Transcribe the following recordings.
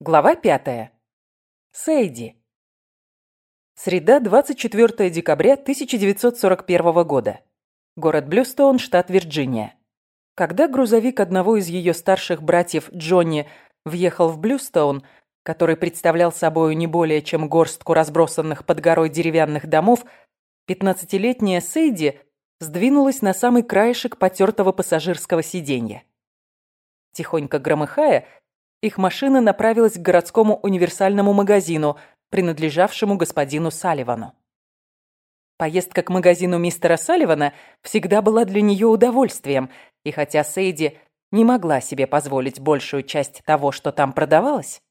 Глава пятая. Сейди. Среда, 24 декабря 1941 года. Город Блюстоун, штат Вирджиния. Когда грузовик одного из ее старших братьев Джонни въехал в Блюстоун, который представлял собой не более чем горстку разбросанных под горой деревянных домов, 15-летняя Сейди сдвинулась на самый краешек потертого пассажирского сиденья. Тихонько громыхая, их машина направилась к городскому универсальному магазину, принадлежавшему господину Салливану. Поездка к магазину мистера Салливана всегда была для нее удовольствием, и хотя Сейди не могла себе позволить большую часть того, что там продавалось,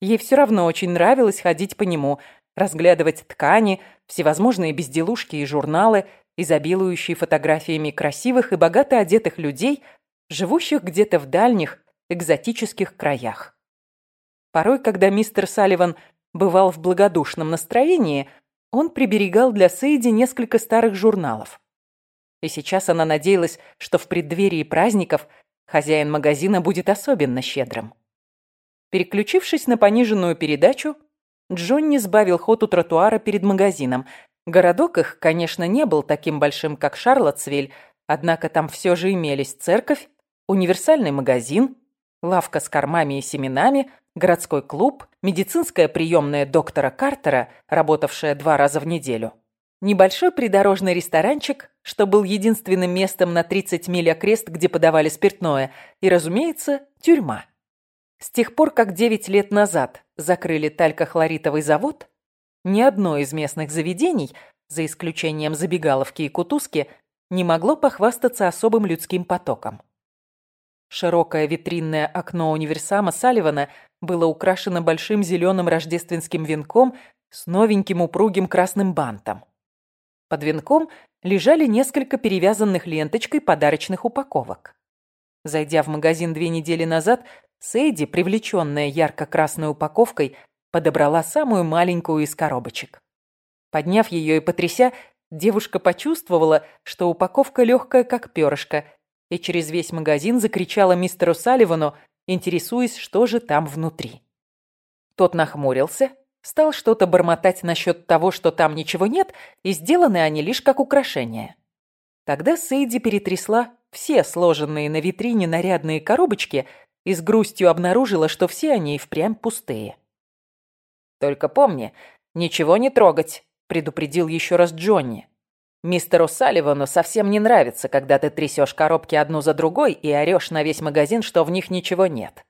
ей все равно очень нравилось ходить по нему, разглядывать ткани, всевозможные безделушки и журналы, изобилующие фотографиями красивых и богато одетых людей, живущих где-то в дальних, экзотических краях. Порой, когда мистер Салливан бывал в благодушном настроении, он приберегал для Сейди несколько старых журналов. И сейчас она надеялась, что в преддверии праздников хозяин магазина будет особенно щедрым. Переключившись на пониженную передачу, Джонни сбавил ход у тротуара перед магазином. Городок их, конечно, не был таким большим, как Шарлотсвиль, однако там все же имелись церковь, универсальный магазин, лавка с кормами и семенами, городской клуб, медицинская приемная доктора Картера, работавшая два раза в неделю. Небольшой придорожный ресторанчик, что был единственным местом на 30 миль окрест, где подавали спиртное, и, разумеется, тюрьма. С тех пор, как 9 лет назад закрыли талькохлоритовый завод, ни одно из местных заведений, за исключением забегаловки и кутузки, не могло похвастаться особым людским потоком. Широкое витринное окно универсама Салливана было украшено большим зеленым рождественским венком с новеньким упругим красным бантом. Под венком лежали несколько перевязанных ленточкой подарочных упаковок. Зайдя в магазин две недели назад, Сейди, привлеченная ярко-красной упаковкой, подобрала самую маленькую из коробочек. Подняв ее и потряся, девушка почувствовала, что упаковка легкая, как перышко, и через весь магазин закричала мистеру Салливану, интересуясь, что же там внутри. Тот нахмурился, стал что-то бормотать насчет того, что там ничего нет, и сделаны они лишь как украшения. Тогда Сейди перетрясла все сложенные на витрине нарядные коробочки и с грустью обнаружила, что все они и впрямь пустые. «Только помни, ничего не трогать», — предупредил еще раз Джонни. Мистеру Салливану совсем не нравится, когда ты трясешь коробки одну за другой и орешь на весь магазин, что в них ничего нет.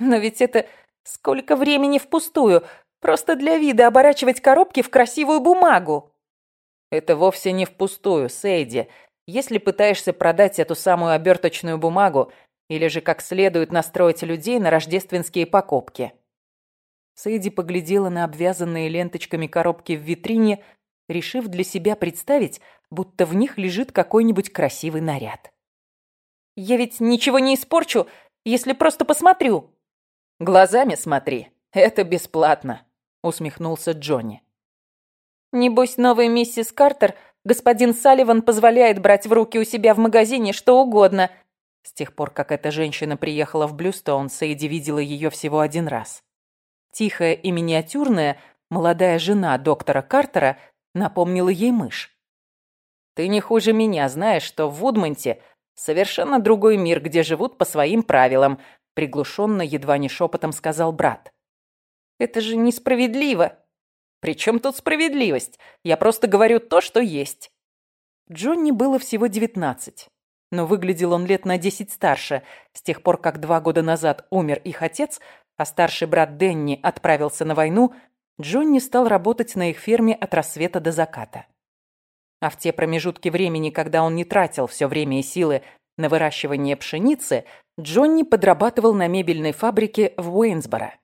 Но ведь это сколько времени впустую, просто для вида оборачивать коробки в красивую бумагу. Это вовсе не впустую, Сейди. Если пытаешься продать эту самую оберточную бумагу, или же как следует настроить людей на рождественские покупки. Сейди поглядела на обвязанные ленточками коробки в витрине, решив для себя представить, будто в них лежит какой-нибудь красивый наряд. «Я ведь ничего не испорчу, если просто посмотрю». «Глазами смотри, это бесплатно», — усмехнулся Джонни. «Небось, новая миссис Картер, господин Салливан позволяет брать в руки у себя в магазине что угодно». С тех пор, как эта женщина приехала в Блюстоун, Сейди видела ее всего один раз. Тихая и миниатюрная, молодая жена доктора Картера напомнила ей мышь. «Ты не хуже меня знаешь, что в Вудмонте совершенно другой мир, где живут по своим правилам», приглушенно, едва не шепотом сказал брат. «Это же несправедливо!» «При чем тут справедливость? Я просто говорю то, что есть». Джонни было всего девятнадцать, но выглядел он лет на десять старше, с тех пор, как два года назад умер их отец, а старший брат Денни отправился на войну, Джонни стал работать на их ферме от рассвета до заката. А в те промежутки времени, когда он не тратил все время и силы на выращивание пшеницы, Джонни подрабатывал на мебельной фабрике в Уэйнсборо.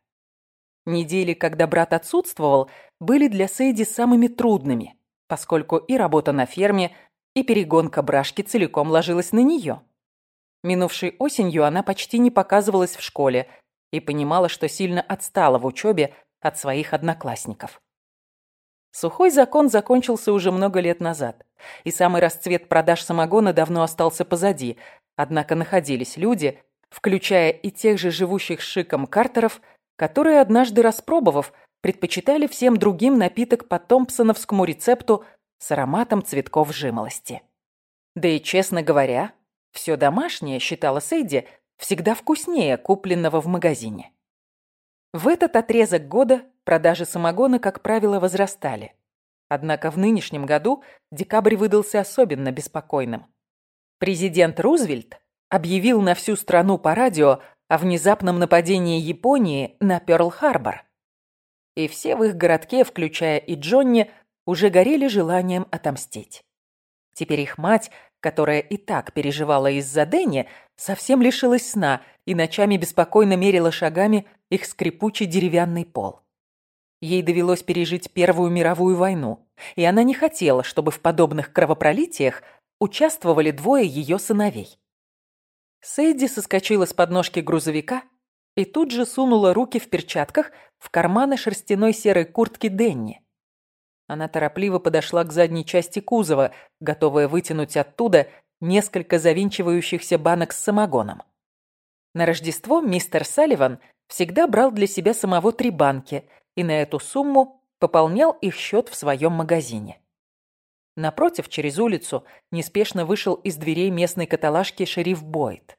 Недели, когда брат отсутствовал, были для Сейди самыми трудными, поскольку и работа на ферме, и перегонка брашки целиком ложилась на нее. Минувшей осенью она почти не показывалась в школе и понимала, что сильно отстала в учебе от своих одноклассников. Сухой закон закончился уже много лет назад, и самый расцвет продаж самогона давно остался позади, однако находились люди, включая и тех же живущих шиком Картеров, которые, однажды распробовав, предпочитали всем другим напиток по томпсоновскому рецепту с ароматом цветков жимолости. Да и, честно говоря, все домашнее, считала Сейди, всегда вкуснее купленного в магазине. В этот отрезок года продажи самогона, как правило, возрастали. Однако в нынешнем году декабрь выдался особенно беспокойным. Президент Рузвельт объявил на всю страну по радио о внезапном нападении Японии на Пёрл-Харбор. И все в их городке, включая и Джонни, уже горели желанием отомстить. Теперь их мать, которая и так переживала из-за Дэнни, совсем лишилась сна и ночами беспокойно мерила шагами их скрипучий деревянный пол. Ей довелось пережить Первую мировую войну, и она не хотела, чтобы в подобных кровопролитиях участвовали двое ее сыновей. Сэйди соскочила с подножки грузовика и тут же сунула руки в перчатках в карманы шерстяной серой куртки Денни. Она торопливо подошла к задней части кузова, готовая вытянуть оттуда несколько завинчивающихся банок с самогоном. На Рождество мистер Салливан всегда брал для себя самого три банки и на эту сумму пополнял их счет в своем магазине. Напротив, через улицу, неспешно вышел из дверей местной каталажки шериф Бойд.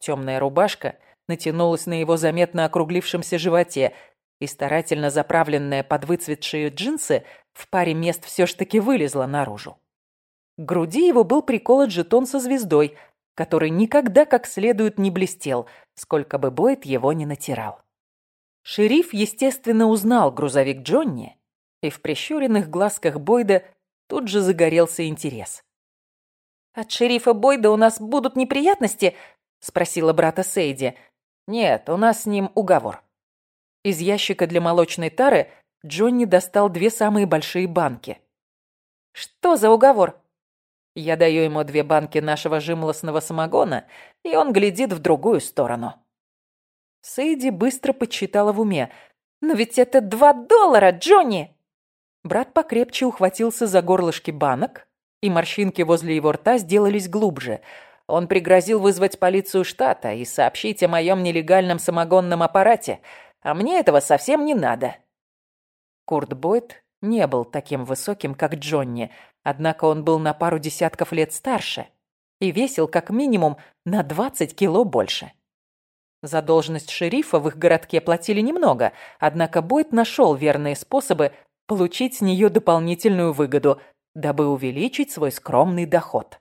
Темная рубашка натянулась на его заметно округлившемся животе, и старательно заправленная под выцветшие джинсы в паре мест все ж таки вылезла наружу. К груди его был приколот жетон со звездой, который никогда как следует не блестел, сколько бы Бойд его ни натирал. Шериф, естественно, узнал грузовик Джонни, и в прищуренных глазках Бойда тут же загорелся интерес. «От шерифа Бойда у нас будут неприятности?» — спросила брата Сейди. «Нет, у нас с ним уговор». Из ящика для молочной тары Джонни достал две самые большие банки. «Что за уговор?» Я даю ему две банки нашего жимолостного самогона, и он глядит в другую сторону. Сейди быстро подсчитала в уме. «Но ведь это два доллара, Джонни!» Брат покрепче ухватился за горлышки банок, и морщинки возле его рта сделались глубже. Он пригрозил вызвать полицию штата и сообщить о моем нелегальном самогонном аппарате, а мне этого совсем не надо. Курт Бойд не был таким высоким, как Джонни, однако он был на пару десятков лет старше и весил как минимум на 20 кило больше. За должность шерифа в их городке платили немного, однако Бойд нашел верные способы получить с нее дополнительную выгоду, дабы увеличить свой скромный доход.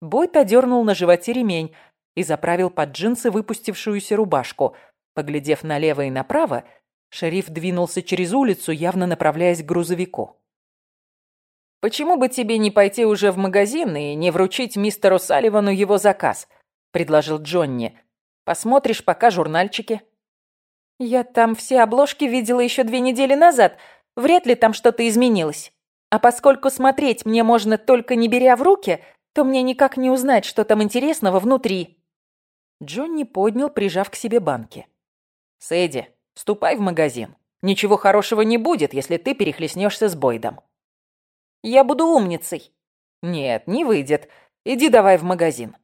Бойд одернул на животе ремень и заправил под джинсы выпустившуюся рубашку. Поглядев налево и направо, шериф двинулся через улицу, явно направляясь к грузовику. «Почему бы тебе не пойти уже в магазин и не вручить мистеру Салливану его заказ?» – предложил Джонни. «Посмотришь пока журнальчики». «Я там все обложки видела еще две недели назад. Вряд ли там что-то изменилось. А поскольку смотреть мне можно только не беря в руки, то мне никак не узнать, что там интересного внутри». Джонни поднял, прижав к себе банки. «Сэдди, ступай в магазин. Ничего хорошего не будет, если ты перехлестнешься с Бойдом». «Я буду умницей». «Нет, не выйдет. Иди давай в магазин».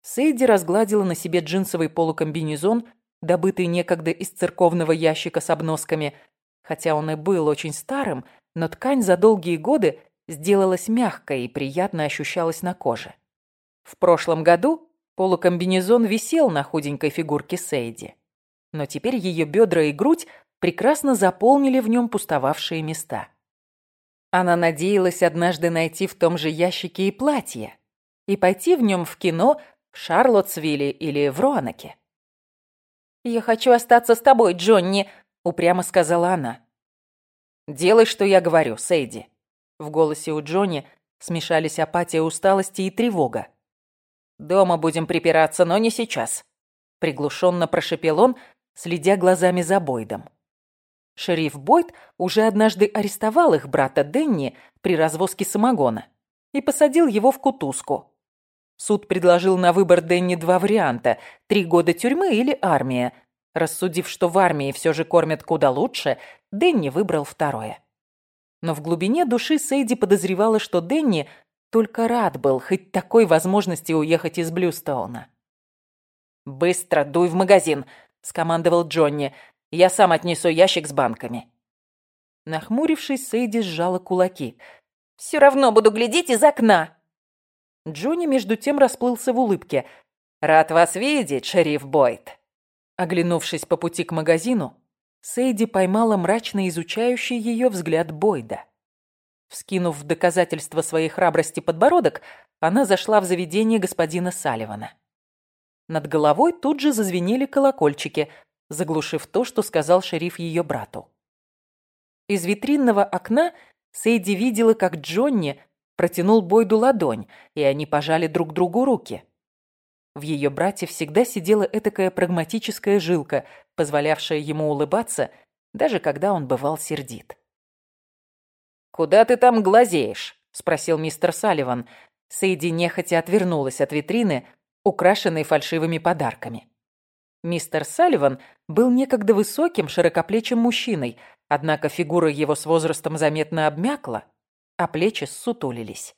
Сэйди разгладила на себе джинсовый полукомбинезон, добытый некогда из церковного ящика с обносками. Хотя он и был очень старым, но ткань за долгие годы сделалась мягкой и приятно ощущалась на коже. В прошлом году полукомбинезон висел на худенькой фигурке Сейди, но теперь ее бедра и грудь прекрасно заполнили в нем пустовавшие места. Она надеялась однажды найти в том же ящике и платье, и пойти в нем в кино в Шарлоттсвилле или в Роанаке. «Я хочу остаться с тобой, Джонни», — упрямо сказала она. «Делай, что я говорю, Сейди», в голосе у Джонни смешались апатия усталости и тревога. «Дома будем припираться, но не сейчас», — приглушенно прошепел он, следя глазами за Бойдом. Шериф Бойд уже однажды арестовал их брата Денни при развозке самогона и посадил его в кутузку. Суд предложил на выбор Денни два варианта – три года тюрьмы или армия. Рассудив, что в армии все же кормят куда лучше, Денни выбрал второе. Но в глубине души Сейди подозревала, что Денни только рад был хоть такой возможности уехать из Блюстоуна. «Быстро дуй в магазин!» — скомандовал Джонни. «Я сам отнесу ящик с банками». Нахмурившись, Сейди сжала кулаки. «Все равно буду глядеть из окна!» Джонни между тем расплылся в улыбке. «Рад вас видеть, шериф Бойд!» Оглянувшись по пути к магазину, Сейди поймала мрачно изучающий ее взгляд Бойда. Вскинув в доказательство своей храбрости подбородок, она зашла в заведение господина Салливана. Над головой тут же зазвенели колокольчики, заглушив то, что сказал шериф ее брату. Из витринного окна Сейди видела, как Джонни протянул Бойду ладонь, и они пожали друг другу руки. В ее брате всегда сидела этакая прагматическая жилка, позволявшая ему улыбаться, даже когда он бывал сердит. «Куда ты там глазеешь?» — спросил мистер Салливан. Сейди нехотя отвернулась от витрины, украшенной фальшивыми подарками. Мистер Салливан был некогда высоким, широкоплечим мужчиной, однако фигура его с возрастом заметно обмякла, а плечи ссутулились.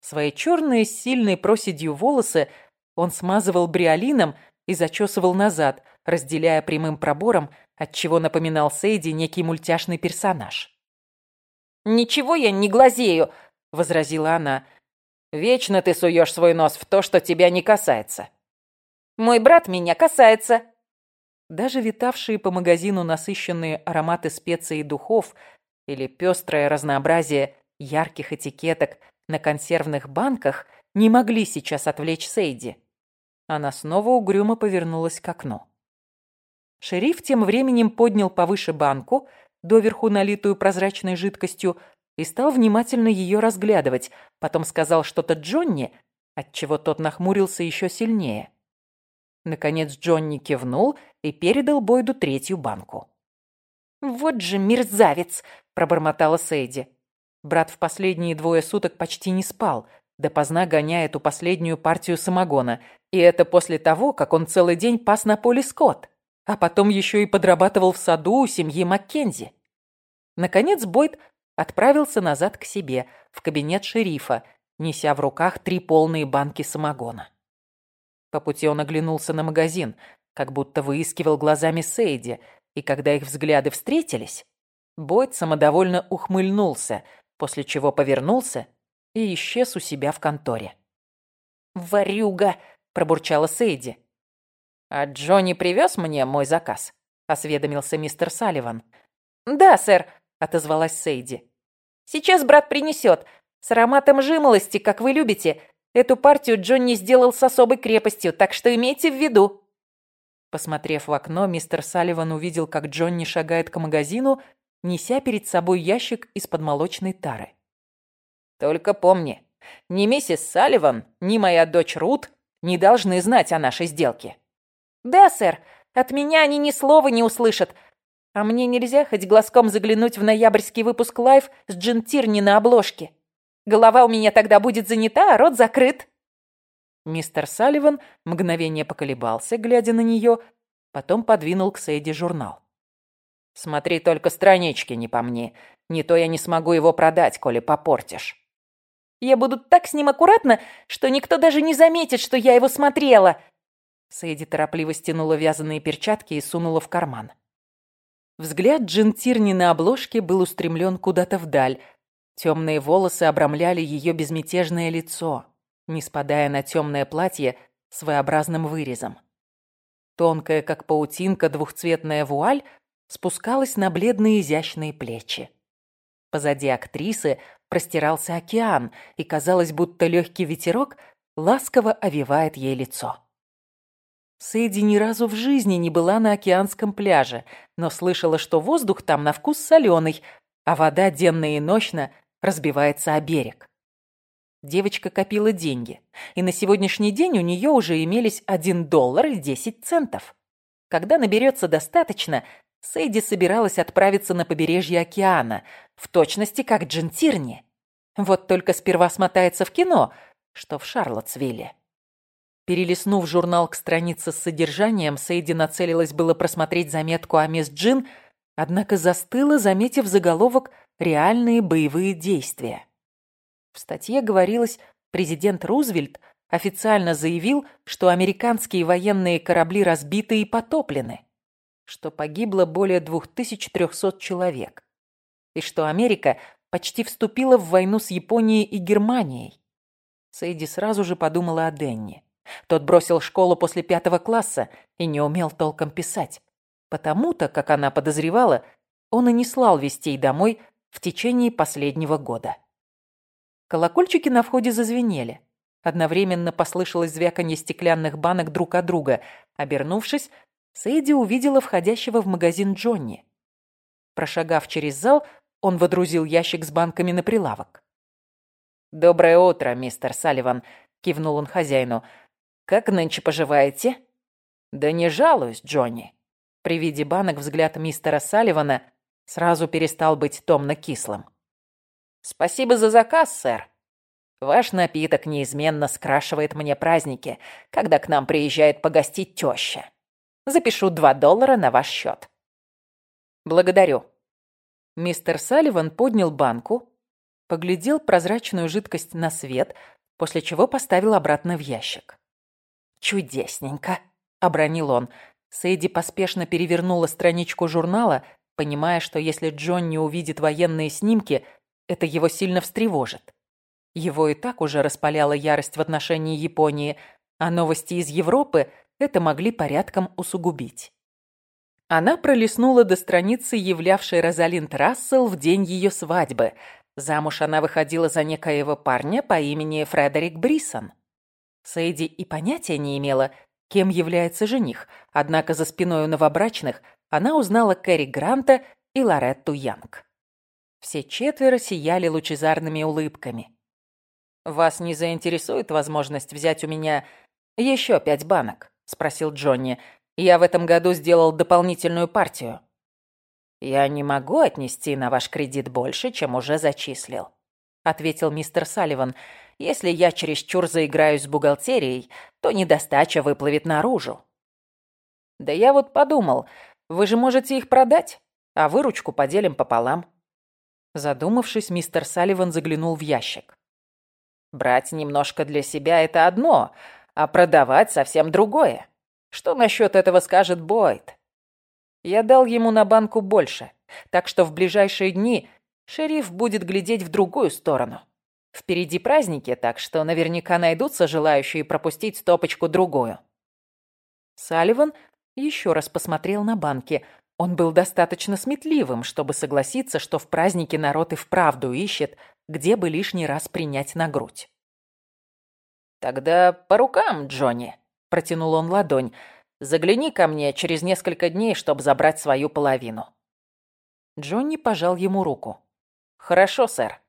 Свои черные с сильной проседью волосы он смазывал бриолином и зачесывал назад, разделяя прямым пробором, отчего напоминал Сейди некий мультяшный персонаж. «Ничего я не глазею», — возразила она. «Вечно ты суешь свой нос в то, что тебя не касается». «Мой брат меня касается». Даже витавшие по магазину насыщенные ароматы специй и духов или пестрое разнообразие ярких этикеток на консервных банках не могли сейчас отвлечь Сейди. Она снова угрюмо повернулась к окну. Шериф тем временем поднял повыше банку, доверху налитую прозрачной жидкостью, и стал внимательно ее разглядывать. Потом сказал что-то Джонни, отчего тот нахмурился еще сильнее. Наконец Джонни кивнул и передал Бойду третью банку. «Вот же мерзавец!» – пробормотала Сейди. Брат в последние двое суток почти не спал, допоздна гоняя эту последнюю партию самогона. И это после того, как он целый день пас на поле скот а потом еще и подрабатывал в саду у семьи Маккензи. Наконец Бойд отправился назад к себе, в кабинет шерифа, неся в руках три полные банки самогона. По пути он оглянулся на магазин, как будто выискивал глазами Сейди, и когда их взгляды встретились, Бойд самодовольно ухмыльнулся, после чего повернулся и исчез у себя в конторе. «Варюга!» – пробурчала Сейди. «А Джонни привез мне мой заказ?» – осведомился мистер Салливан. «Да, сэр», – отозвалась Сейди. «Сейчас брат принесет. С ароматом жимолости, как вы любите. Эту партию Джонни сделал с особой крепостью, так что имейте в виду». Посмотрев в окно, мистер Салливан увидел, как Джонни шагает к магазину, неся перед собой ящик из-под молочной тары. «Только помни, ни миссис Салливан, ни моя дочь Рут не должны знать о нашей сделке. «Да, сэр. От меня они ни слова не услышат. А мне нельзя хоть глазком заглянуть в ноябрьский выпуск «Лайф» с Джин Тирни на обложке. Голова у меня тогда будет занята, а рот закрыт». Мистер Салливан мгновение поколебался, глядя на нее, потом подвинул к Сейди журнал. «Смотри только странички не по мне. Не то я не смогу его продать, коли попортишь». «Я буду так с ним аккуратно, что никто даже не заметит, что я его смотрела», Сэйди торопливо стянула вязаные перчатки и сунула в карман. Взгляд Джин Тирни на обложке был устремлен куда-то вдаль. Темные волосы обрамляли ее безмятежное лицо, не спадая на темное платье своеобразным вырезом. Тонкая, как паутинка, двухцветная вуаль спускалась на бледные изящные плечи. Позади актрисы простирался океан, и казалось, будто легкий ветерок ласково овивает ей лицо. Сэйди ни разу в жизни не была на океанском пляже, но слышала, что воздух там на вкус соленый, а вода денно и ночно разбивается о берег. Девочка копила деньги, и на сегодняшний день у нее уже имелись 1 доллар и 10 центов. Когда наберется достаточно, Сэйди собиралась отправиться на побережье океана, в точности как Джентирни. Вот только сперва смотается в кино, что в Шарлоттсвилле. Перелистнув журнал к странице с содержанием, Сейди нацелилась было просмотреть заметку о мисс Джин, однако застыла, заметив заголовок «Реальные боевые действия». В статье говорилось, президент Рузвельт официально заявил, что американские военные корабли разбиты и потоплены, что погибло более 2300 человек, и что Америка почти вступила в войну с Японией и Германией. Сейди сразу же подумала о Денни. Тот бросил школу после пятого класса и не умел толком писать. Потому-то, как она подозревала, он и не слал вестей домой в течение последнего года. Колокольчики на входе зазвенели. Одновременно послышалось звяканье стеклянных банок друг от друга. Обернувшись, Сейди увидела входящего в магазин Джонни. Прошагав через зал, он водрузил ящик с банками на прилавок. «Доброе утро, мистер Салливан», — кивнул он хозяину. «Как нынче поживаете?» «Да не жалуюсь, Джонни». При виде банок взгляд мистера Салливана сразу перестал быть томно-кислым. «Спасибо за заказ, сэр. Ваш напиток неизменно скрашивает мне праздники, когда к нам приезжает погостить теща. Запишу два доллара на ваш счет». «Благодарю». Мистер Салливан поднял банку, поглядел прозрачную жидкость на свет, после чего поставил обратно в ящик. «Чудесненько», — обронил он. Сэйди поспешно перевернула страничку журнала, понимая, что если Джон не увидит военные снимки, это его сильно встревожит. Его и так уже распаляла ярость в отношении Японии, а новости из Европы это могли порядком усугубить. Она пролистнула до страницы, являвшей Розалинд Рассел в день ее свадьбы. Замуж она выходила за некоего парня по имени Фредерик Брисон. Сейди и понятия не имела, кем является жених, однако за спиной у новобрачных она узнала Кэрри Гранта и Лоретту Янг. Все четверо сияли лучезарными улыбками. «Вас не заинтересует возможность взять у меня еще пять банок?» – спросил Джонни. «Я в этом году сделал дополнительную партию». «Я не могу отнести на ваш кредит больше, чем уже зачислил», – ответил мистер Салливан. «Если я чересчур заиграюсь с бухгалтерией, то недостача выплывет наружу». «Да я вот подумал, вы же можете их продать, а выручку поделим пополам». Задумавшись, мистер Салливан заглянул в ящик. «Брать немножко для себя – это одно, а продавать совсем другое. Что насчет этого скажет Бойд?» Я дал ему на банку больше, так что в ближайшие дни шериф будет глядеть в другую сторону. Впереди праздники, так что наверняка найдутся желающие пропустить стопочку другую. Салливан еще раз посмотрел на банки. Он был достаточно сметливым, чтобы согласиться, что в празднике народ и вправду ищет, где бы лишний раз принять на грудь. «Тогда по рукам, Джонни», — протянул он ладонь. «Загляни ко мне через несколько дней, чтобы забрать свою половину». Джонни пожал ему руку. «Хорошо, сэр».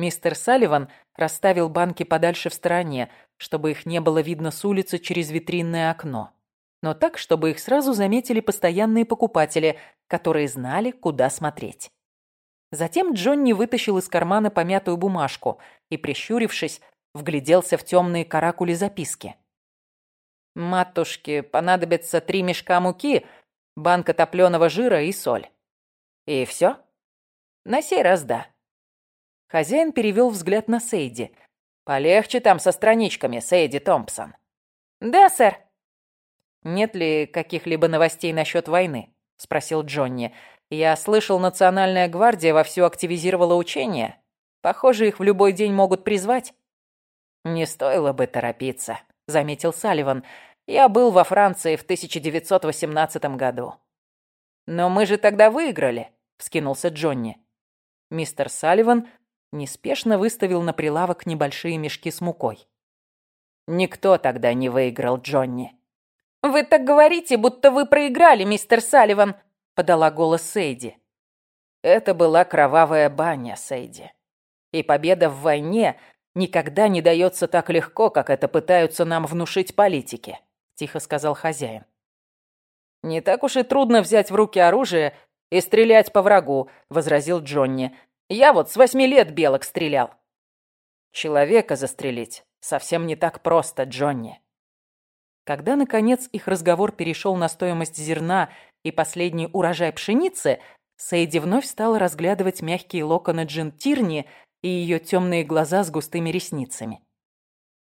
Мистер Салливан расставил банки подальше в стороне, чтобы их не было видно с улицы через витринное окно но так, чтобы их сразу заметили постоянные покупатели, которые знали, куда смотреть. Затем Джонни вытащил из кармана помятую бумажку и, прищурившись, вгляделся в темные каракули записки. «Матушке понадобится три мешка муки, банка топленого жира и соль. И все? На сей раз да». Хозяин перевел взгляд на Сейди. «Полегче там со страничками, Сейди Томпсон». «Да, сэр», «Нет ли каких-либо новостей насчет войны?» – спросил Джонни. «Я слышал, Национальная гвардия вовсю активизировала учения. Похоже, их в любой день могут призвать». «Не стоило бы торопиться», – заметил Салливан. «Я был во Франции в 1918 году». «Но мы же тогда выиграли», – вскинулся Джонни. Мистер Салливан неспешно выставил на прилавок небольшие мешки с мукой. «Никто тогда не выиграл, Джонни», «Вы так говорите, будто вы проиграли, мистер Салливан», — подала голос Сейди. Это была кровавая баня, Сейди. И победа в войне никогда не дается так легко, как это пытаются нам внушить политики, тихо сказал хозяин. Не так уж и трудно взять в руки оружие и стрелять по врагу, возразил Джонни. Я вот с восьми лет белок стрелял. Человека застрелить совсем не так просто, Джонни. Когда, наконец, их разговор перешел на стоимость зерна и последний урожай пшеницы, Сейди вновь стала разглядывать мягкие локоны Джин Тирни и ее темные глаза с густыми ресницами.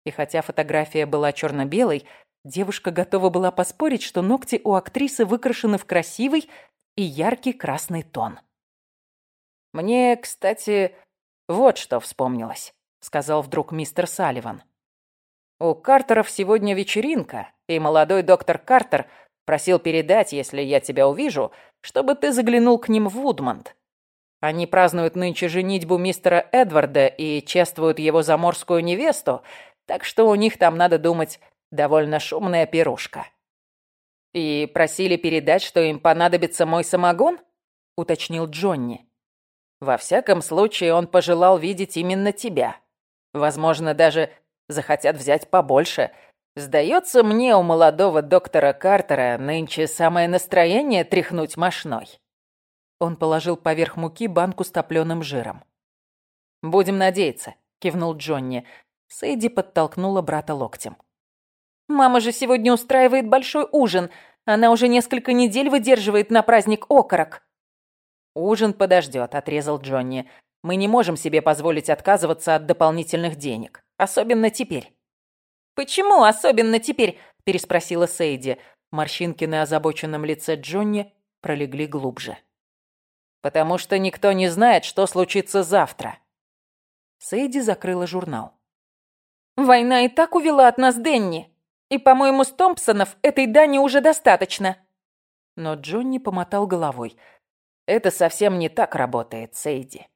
И хотя фотография была черно-белой, девушка готова была поспорить, что ногти у актрисы выкрашены в красивый и яркий красный тон. «Мне, кстати, вот что вспомнилось», — сказал вдруг мистер Салливан. «У Картеров сегодня вечеринка, и молодой доктор Картер просил передать, если я тебя увижу, чтобы ты заглянул к ним в Вудмонт. Они празднуют нынче женитьбу мистера Эдварда и чествуют его заморскую невесту, так что у них там, надо думать, довольно шумная пирушка. И просили передать, что им понадобится мой самогон? уточнил Джонни. Во всяком случае, он пожелал видеть именно тебя. Возможно, даже захотят взять побольше. Сдается мне, у молодого доктора Картера нынче самое настроение тряхнуть мошной. Он положил поверх муки банку с топленым жиром. «Будем надеяться», — кивнул Джонни. Сэйди подтолкнула брата локтем. «Мама же сегодня устраивает большой ужин. Она уже несколько недель выдерживает на праздник окорок». «Ужин подождет», — отрезал Джонни. «Мы не можем себе позволить отказываться от дополнительных денег. Особенно теперь». «Почему особенно теперь?» — переспросила Сейди. Морщинки на озабоченном лице Джонни пролегли глубже. Потому что никто не знает, что случится завтра. Сейди закрыла журнал. «Война и так увела от нас Денни. И, по-моему, с Томпсонов этой дани уже достаточно». Но Джонни помотал головой. «Это совсем не так работает, Сейди.